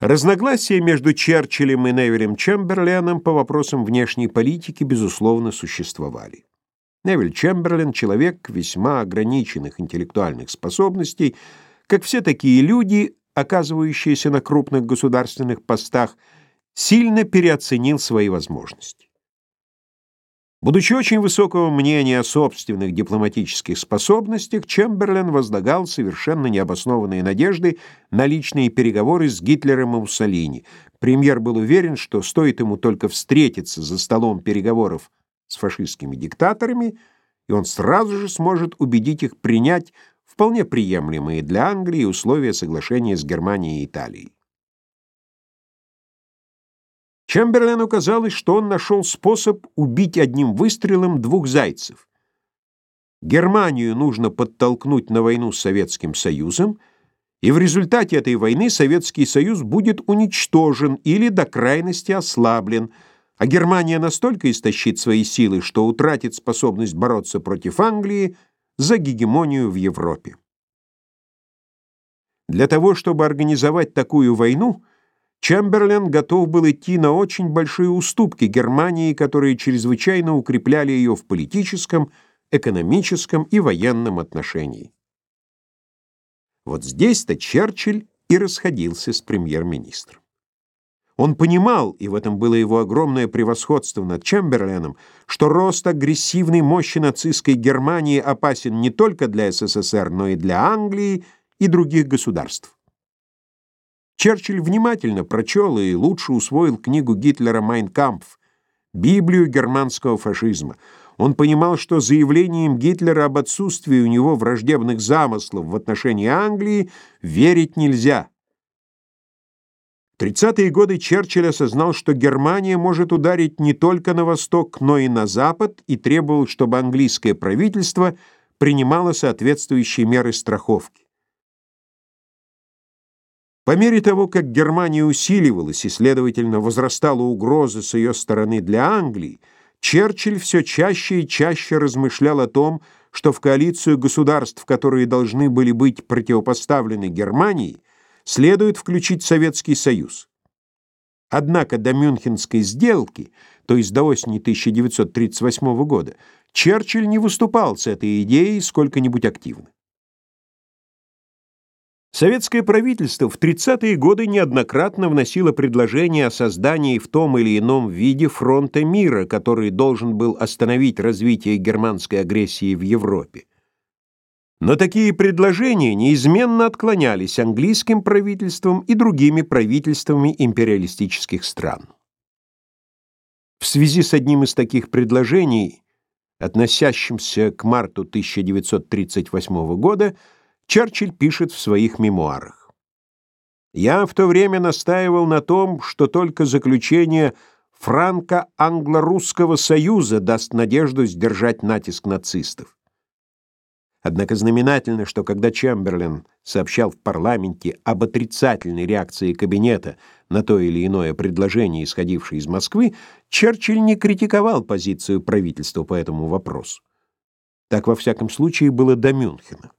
Разногласия между Черчиллем и Невилем Чемберленом по вопросам внешней политики, безусловно, существовали. Невиль Чемберлен — человек весьма ограниченных интеллектуальных способностей, как все такие люди, оказывающиеся на крупных государственных постах, сильно переоценил свои возможности. Будучи очень высокого мнения о собственных дипломатических способностях, Чемберлен возлагал совершенно необоснованные надежды на личные переговоры с Гитлером и Муссолини. Премьер был уверен, что стоит ему только встретиться за столом переговоров с фашистскими диктаторами, и он сразу же сможет убедить их принять вполне приемлемые для Англии условия соглашения с Германией и Италией. Чемберлену казалось, что он нашел способ убить одним выстрелом двух зайцев. Германию нужно подтолкнуть на войну с Советским Союзом, и в результате этой войны Советский Союз будет уничтожен или до крайности ослаблен, а Германия настолько истощит свои силы, что утратит способность бороться против Англии за гегемонию в Европе. Для того, чтобы организовать такую войну, Чемберлен готов был идти на очень большие уступки Германии, которые чрезвычайно укрепляли ее в политическом, экономическом и военном отношении. Вот здесь-то Черчилль и расходился с премьер-министром. Он понимал, и в этом было его огромное превосходство над Чемберленом, что рост агрессивной мощи нацистской Германии опасен не только для СССР, но и для Англии и других государств. Черчилль внимательно прочел и лучше усвоил книгу Гитлера «Майн кампф», Библию германского фашизма. Он понимал, что заявлением Гитлера об отсутствии у него враждебных замыслов в отношении Англии верить нельзя. В 30-е годы Черчилль осознал, что Германия может ударить не только на восток, но и на запад, и требовал, чтобы английское правительство принимало соответствующие меры страховки. По мере того, как Германия усиливалась и, следовательно, возрастала угроза с ее стороны для Англии, Черчилль все чаще и чаще размышлял о том, что в коалицию государств, которые должны были быть противопоставлены Германии, следует включить Советский Союз. Однако до Мюнхенской сделки, то есть до осени 1938 года, Черчилль не выступал с этой идеей сколько-нибудь активно. Советское правительство в 30-е годы неоднократно вносило предложение о создании в том или ином виде фронта мира, который должен был остановить развитие германской агрессии в Европе. Но такие предложения неизменно отклонялись английским правительством и другими правительствами империалистических стран. В связи с одним из таких предложений, относящимся к марту 1938 года, Черчилль пишет в своих мемуарах. «Я в то время настаивал на том, что только заключение франко-англо-русского союза даст надежду сдержать натиск нацистов. Однако знаменательно, что когда Чемберлен сообщал в парламенте об отрицательной реакции кабинета на то или иное предложение, исходившее из Москвы, Черчилль не критиковал позицию правительства по этому вопросу. Так, во всяком случае, было до Мюнхена.